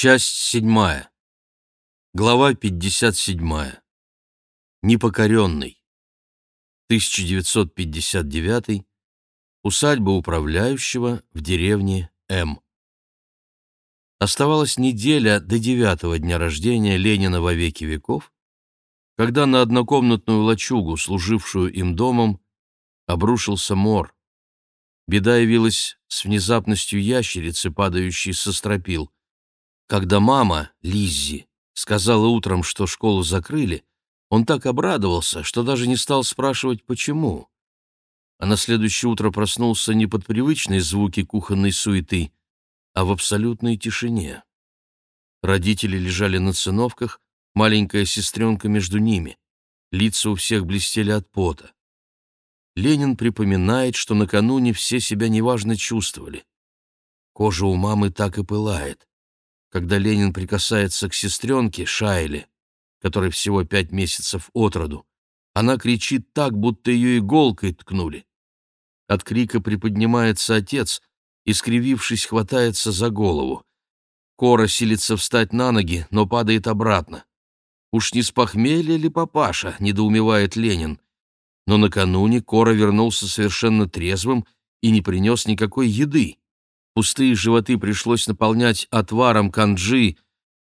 Часть седьмая. Глава 57. Непокоренный. 1959. Усадьба управляющего в деревне М. Оставалась неделя до девятого дня рождения Ленина во веки веков, когда на однокомнатную лачугу, служившую им домом, обрушился мор. Беда явилась с внезапностью ящерицы, падающей со стропил. Когда мама, Лиззи, сказала утром, что школу закрыли, он так обрадовался, что даже не стал спрашивать, почему. А на следующее утро проснулся не под привычные звуки кухонной суеты, а в абсолютной тишине. Родители лежали на циновках, маленькая сестренка между ними. Лица у всех блестели от пота. Ленин припоминает, что накануне все себя неважно чувствовали. Кожа у мамы так и пылает. Когда Ленин прикасается к сестренке Шайле, которой всего пять месяцев от роду, она кричит так, будто ее иголкой ткнули. От крика приподнимается отец и, скривившись, хватается за голову. Кора силится встать на ноги, но падает обратно. «Уж не с похмелья ли папаша?» — недоумевает Ленин но накануне Кора вернулся совершенно трезвым и не принес никакой еды. Пустые животы пришлось наполнять отваром канджи,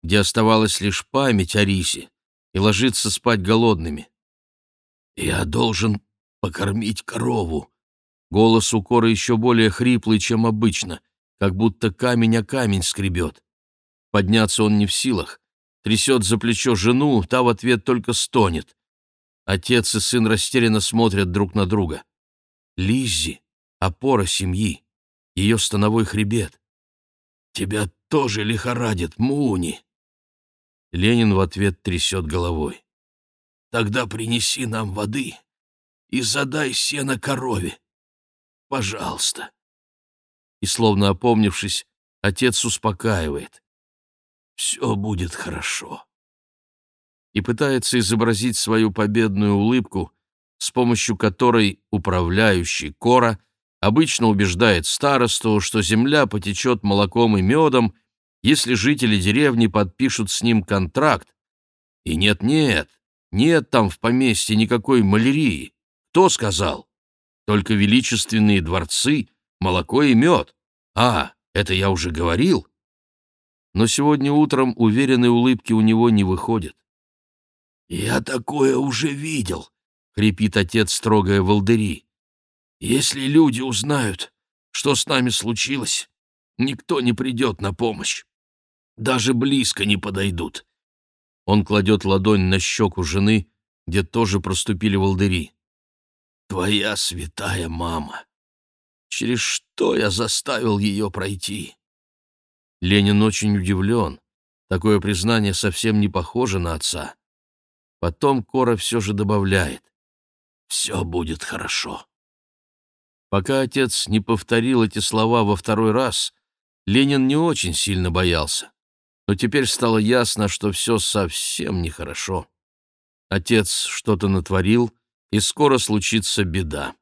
где оставалась лишь память о рисе, и ложиться спать голодными. «Я должен покормить корову». Голос у Коры еще более хриплый, чем обычно, как будто камень о камень скребет. Подняться он не в силах. Трясет за плечо жену, та в ответ только стонет. Отец и сын растерянно смотрят друг на друга. Лиззи — опора семьи, ее становой хребет. «Тебя тоже лихорадит, Муни!» Ленин в ответ трясет головой. «Тогда принеси нам воды и задай сено корове. Пожалуйста!» И, словно опомнившись, отец успокаивает. «Все будет хорошо» и пытается изобразить свою победную улыбку, с помощью которой управляющий Кора обычно убеждает старосту, что земля потечет молоком и медом, если жители деревни подпишут с ним контракт. И нет-нет, нет там в поместье никакой малярии. Кто сказал? Только величественные дворцы, молоко и мед. А, это я уже говорил. Но сегодня утром уверенной улыбки у него не выходит. «Я такое уже видел», — хрипит отец, строгая волдыри. «Если люди узнают, что с нами случилось, никто не придет на помощь. Даже близко не подойдут». Он кладет ладонь на щеку жены, где тоже проступили волдыри. «Твоя святая мама! Через что я заставил ее пройти?» Ленин очень удивлен. Такое признание совсем не похоже на отца. Потом Кора все же добавляет. «Все будет хорошо». Пока отец не повторил эти слова во второй раз, Ленин не очень сильно боялся. Но теперь стало ясно, что все совсем нехорошо. Отец что-то натворил, и скоро случится беда.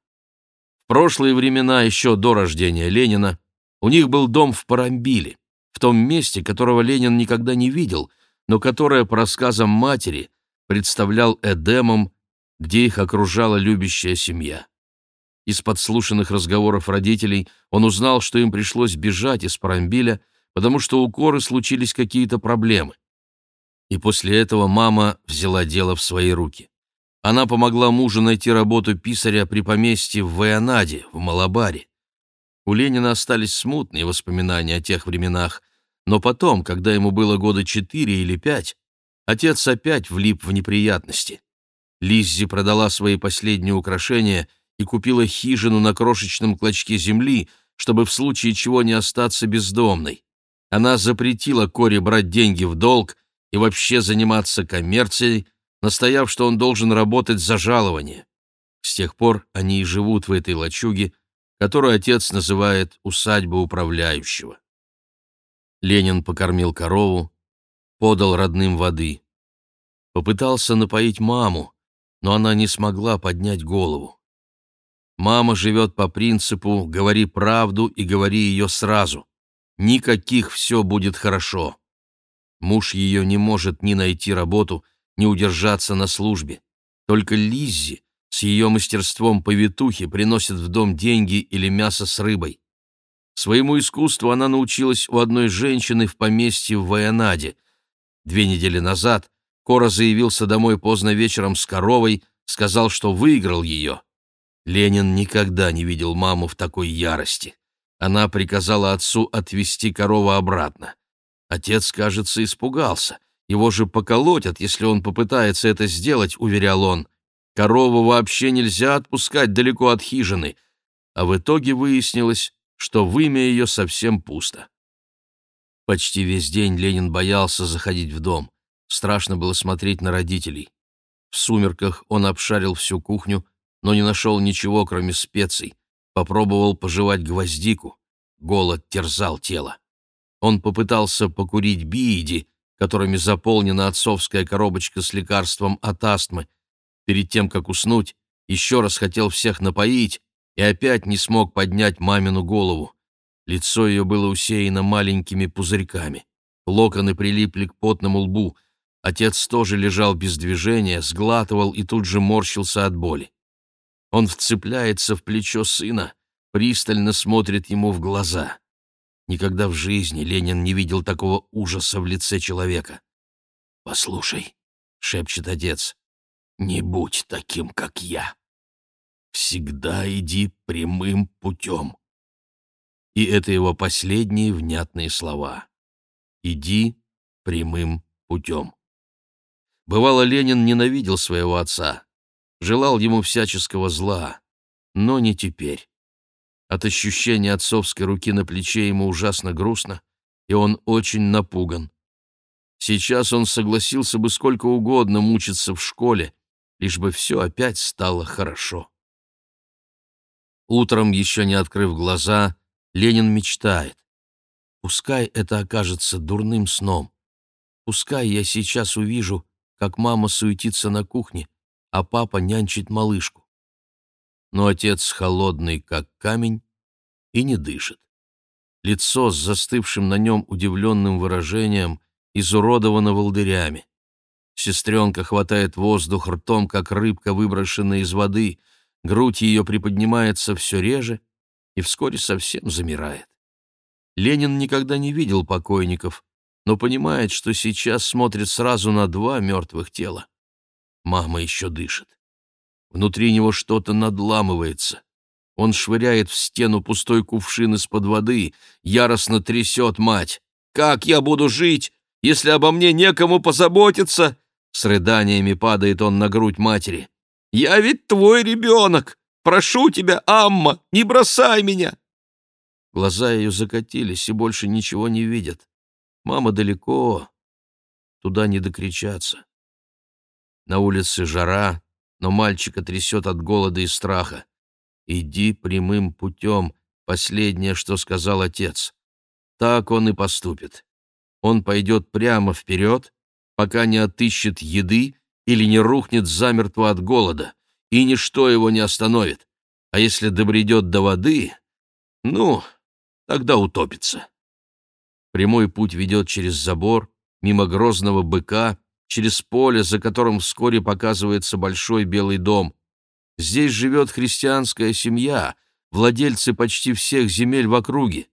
В прошлые времена, еще до рождения Ленина, у них был дом в Парамбиле, в том месте, которого Ленин никогда не видел, но которое, по рассказам матери, представлял Эдемом, где их окружала любящая семья. Из подслушанных разговоров родителей он узнал, что им пришлось бежать из Парамбиля, потому что у Коры случились какие-то проблемы. И после этого мама взяла дело в свои руки. Она помогла мужу найти работу писаря при поместье в Вайанаде, в Малабаре. У Ленина остались смутные воспоминания о тех временах, но потом, когда ему было года четыре или пять, Отец опять влип в неприятности. Лиззи продала свои последние украшения и купила хижину на крошечном клочке земли, чтобы в случае чего не остаться бездомной. Она запретила Коре брать деньги в долг и вообще заниматься коммерцией, настояв, что он должен работать за жалование. С тех пор они и живут в этой лачуге, которую отец называет усадьба управляющего. Ленин покормил корову, подал родным воды. Попытался напоить маму, но она не смогла поднять голову. Мама живет по принципу «говори правду и говори ее сразу». Никаких «все будет хорошо». Муж ее не может ни найти работу, ни удержаться на службе. Только Лиззи с ее мастерством повитухи приносит в дом деньги или мясо с рыбой. Своему искусству она научилась у одной женщины в поместье в Ваянаде. Две недели назад Кора заявился домой поздно вечером с коровой, сказал, что выиграл ее. Ленин никогда не видел маму в такой ярости. Она приказала отцу отвезти корову обратно. Отец, кажется, испугался. Его же поколотят, если он попытается это сделать, уверял он. Корову вообще нельзя отпускать далеко от хижины. А в итоге выяснилось, что в имя ее совсем пусто. Почти весь день Ленин боялся заходить в дом. Страшно было смотреть на родителей. В сумерках он обшарил всю кухню, но не нашел ничего, кроме специй. Попробовал пожевать гвоздику. Голод терзал тело. Он попытался покурить бииди, которыми заполнена отцовская коробочка с лекарством от астмы. Перед тем, как уснуть, еще раз хотел всех напоить, и опять не смог поднять мамину голову. Лицо ее было усеяно маленькими пузырьками. Локоны прилипли к потному лбу. Отец тоже лежал без движения, сглатывал и тут же морщился от боли. Он вцепляется в плечо сына, пристально смотрит ему в глаза. Никогда в жизни Ленин не видел такого ужаса в лице человека. «Послушай», — шепчет отец, — «не будь таким, как я». Всегда иди прямым путем. И это его последние внятные слова. Иди прямым путем. Бывало, Ленин ненавидел своего отца, желал ему всяческого зла, но не теперь. От ощущения отцовской руки на плече ему ужасно грустно, и он очень напуган. Сейчас он согласился бы сколько угодно мучиться в школе, лишь бы все опять стало хорошо. Утром, еще не открыв глаза, Ленин мечтает. Пускай это окажется дурным сном. Пускай я сейчас увижу, как мама суетится на кухне, а папа нянчит малышку. Но отец холодный, как камень, и не дышит. Лицо с застывшим на нем удивленным выражением изуродовано волдырями. Сестренка хватает воздух ртом, как рыбка, выброшенная из воды, грудь ее приподнимается все реже и вскоре совсем замирает. Ленин никогда не видел покойников, но понимает, что сейчас смотрит сразу на два мертвых тела. Мама еще дышит. Внутри него что-то надламывается. Он швыряет в стену пустой кувшин из-под воды, яростно трясет мать. «Как я буду жить, если обо мне некому позаботиться?» С рыданиями падает он на грудь матери. Я ведь твой ребенок! Прошу тебя, Амма, не бросай меня!» Глаза ее закатились и больше ничего не видят. Мама далеко, туда не докричаться. На улице жара, но мальчика трясет от голода и страха. «Иди прямым путем», — последнее, что сказал отец. Так он и поступит. Он пойдет прямо вперед, пока не отыщет еды или не рухнет замертво от голода, и ничто его не остановит. А если добредет до воды, ну, тогда утопится. Прямой путь ведет через забор, мимо грозного быка, через поле, за которым вскоре показывается большой белый дом. Здесь живет христианская семья, владельцы почти всех земель в округе.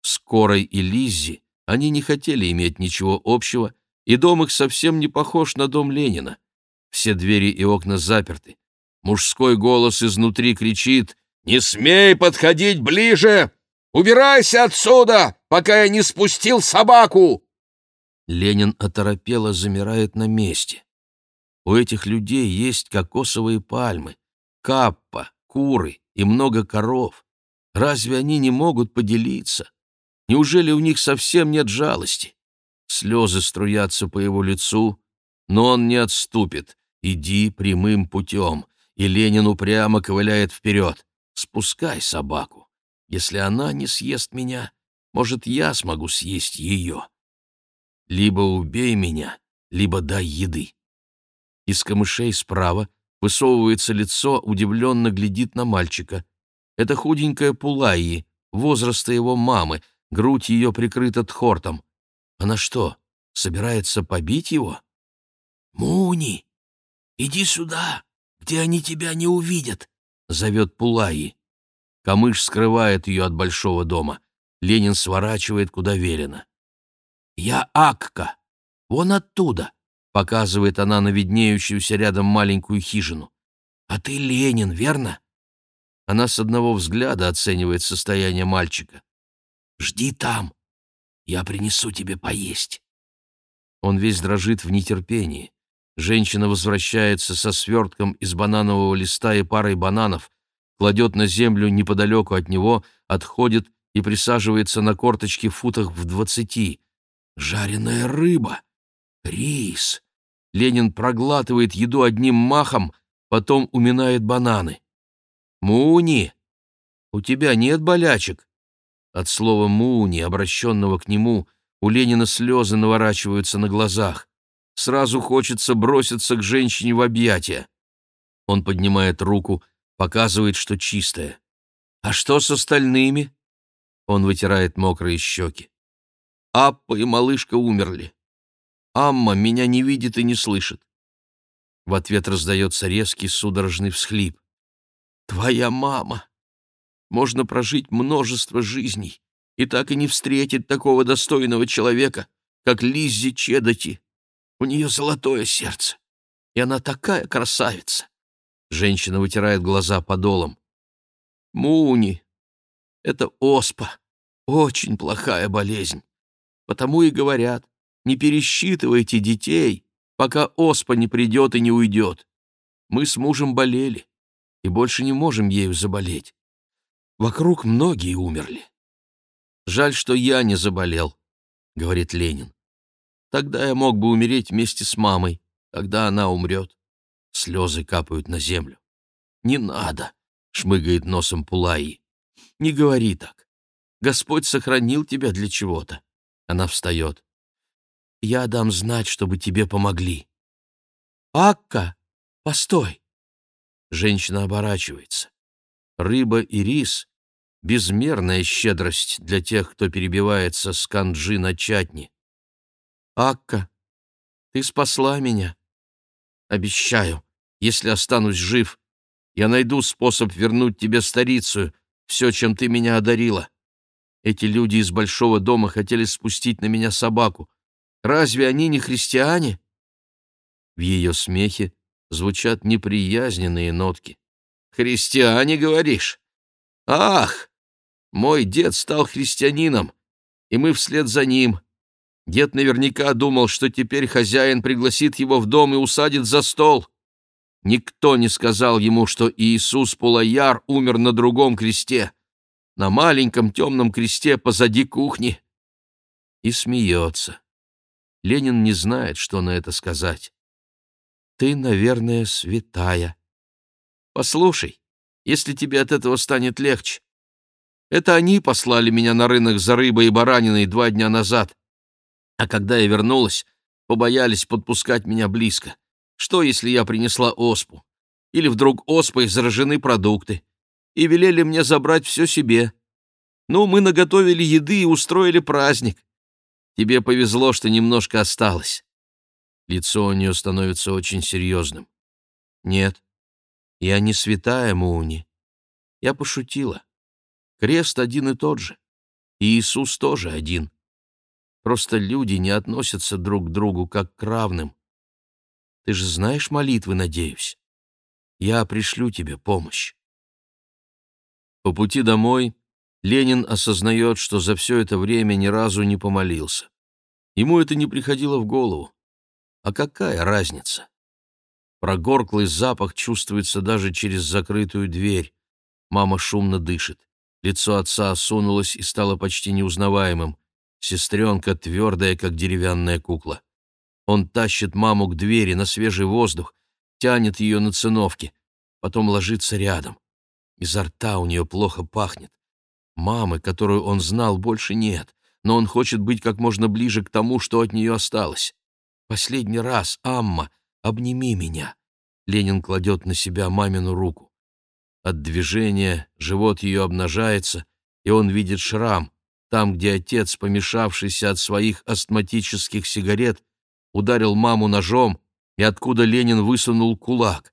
С Корой и Лиззи они не хотели иметь ничего общего, и дом их совсем не похож на дом Ленина. Все двери и окна заперты. Мужской голос изнутри кричит «Не смей подходить ближе! Убирайся отсюда, пока я не спустил собаку!» Ленин оторопело замирает на месте. У этих людей есть кокосовые пальмы, каппа, куры и много коров. Разве они не могут поделиться? Неужели у них совсем нет жалости? Слезы струятся по его лицу, но он не отступит. Иди прямым путем, и Ленин упрямо ковыляет вперед. Спускай собаку. Если она не съест меня, может, я смогу съесть ее. Либо убей меня, либо дай еды. Из камышей справа высовывается лицо, удивленно глядит на мальчика. Это худенькая Пулайи, возраста его мамы, грудь ее прикрыта тхортом. Она что, Собирается побить его? «Муни, иди сюда, где они тебя не увидят», — зовет Пулаи. Камыш скрывает ее от большого дома. Ленин сворачивает, куда велено. «Я Акка, вон оттуда», — показывает она на виднеющуюся рядом маленькую хижину. «А ты Ленин, верно?» Она с одного взгляда оценивает состояние мальчика. «Жди там, я принесу тебе поесть». Он весь дрожит в нетерпении. Женщина возвращается со свертком из бананового листа и парой бананов, кладет на землю неподалеку от него, отходит и присаживается на корточки в футах в двадцати. Жареная рыба, рис. Ленин проглатывает еду одним махом, потом уминает бананы. «Муни, у тебя нет болячек?» От слова «муни», обращенного к нему, у Ленина слезы наворачиваются на глазах. Сразу хочется броситься к женщине в объятия. Он поднимает руку, показывает, что чистая. «А что с остальными?» Он вытирает мокрые щеки. «Аппа и малышка умерли. Амма меня не видит и не слышит». В ответ раздается резкий судорожный всхлип. «Твоя мама! Можно прожить множество жизней и так и не встретить такого достойного человека, как Лиззи Чедоти. У нее золотое сердце, и она такая красавица. Женщина вытирает глаза подолом. Муни, это оспа, очень плохая болезнь. Потому и говорят, не пересчитывайте детей, пока оспа не придет и не уйдет. Мы с мужем болели и больше не можем ею заболеть. Вокруг многие умерли. Жаль, что я не заболел, — говорит Ленин. Тогда я мог бы умереть вместе с мамой, когда она умрет. Слезы капают на землю. «Не надо!» — шмыгает носом Пулаи. «Не говори так. Господь сохранил тебя для чего-то». Она встает. «Я дам знать, чтобы тебе помогли». «Акка, постой!» Женщина оборачивается. Рыба и рис — безмерная щедрость для тех, кто перебивается с канджи на чатни. «Акка, ты спасла меня. Обещаю, если останусь жив, я найду способ вернуть тебе старицу, все, чем ты меня одарила. Эти люди из большого дома хотели спустить на меня собаку. Разве они не христиане?» В ее смехе звучат неприязненные нотки. «Христиане, говоришь? Ах! Мой дед стал христианином, и мы вслед за ним. Дед наверняка думал, что теперь хозяин пригласит его в дом и усадит за стол. Никто не сказал ему, что Иисус Пулаяр умер на другом кресте, на маленьком темном кресте позади кухни. И смеется. Ленин не знает, что на это сказать. Ты, наверное, святая. Послушай, если тебе от этого станет легче. Это они послали меня на рынок за рыбой и бараниной два дня назад. А когда я вернулась, побоялись подпускать меня близко. Что, если я принесла оспу? Или вдруг оспой заражены продукты? И велели мне забрать все себе. Ну, мы наготовили еды и устроили праздник. Тебе повезло, что немножко осталось. Лицо у нее становится очень серьезным. Нет, я не святая Мууни. Я пошутила. Крест один и тот же. И Иисус тоже один. Просто люди не относятся друг к другу как к равным. Ты же знаешь молитвы, надеюсь. Я пришлю тебе помощь. По пути домой Ленин осознает, что за все это время ни разу не помолился. Ему это не приходило в голову. А какая разница? Прогорклый запах чувствуется даже через закрытую дверь. Мама шумно дышит. Лицо отца осунулось и стало почти неузнаваемым. Сестренка твердая, как деревянная кукла. Он тащит маму к двери на свежий воздух, тянет ее на циновке, потом ложится рядом. Изо рта у нее плохо пахнет. Мамы, которую он знал, больше нет, но он хочет быть как можно ближе к тому, что от нее осталось. «Последний раз, Амма, обними меня». Ленин кладет на себя мамину руку. От движения живот ее обнажается, и он видит шрам, там, где отец, помешавшийся от своих астматических сигарет, ударил маму ножом, и откуда Ленин высунул кулак.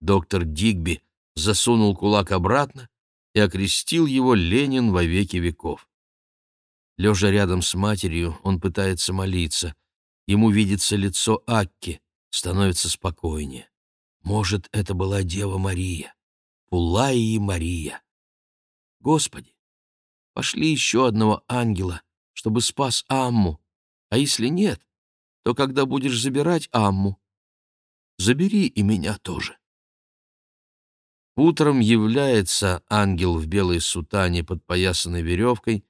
Доктор Дигби засунул кулак обратно и окрестил его Ленин во веки веков. Лежа рядом с матерью, он пытается молиться. Ему видится лицо Акки, становится спокойнее. Может, это была Дева Мария, Пулаи Мария. Господи, пошли еще одного ангела, чтобы спас Амму, а если нет, то когда будешь забирать Амму, забери и меня тоже. Утром является ангел в белой сутане, подпоясанной веревкой,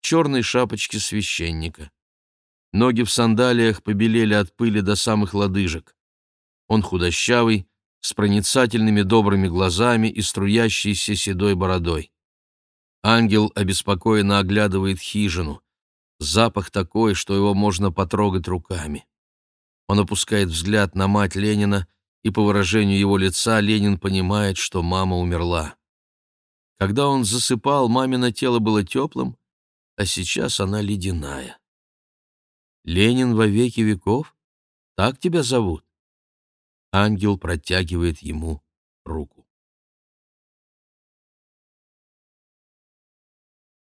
в черной шапочке священника. Ноги в сандалиях побелели от пыли до самых лодыжек. Он худощавый, с проницательными добрыми глазами и струящейся седой бородой. Ангел обеспокоенно оглядывает хижину. Запах такой, что его можно потрогать руками. Он опускает взгляд на мать Ленина, и по выражению его лица Ленин понимает, что мама умерла. Когда он засыпал, мамино тело было теплым, а сейчас она ледяная. «Ленин во веки веков? Так тебя зовут?» Ангел протягивает ему руку.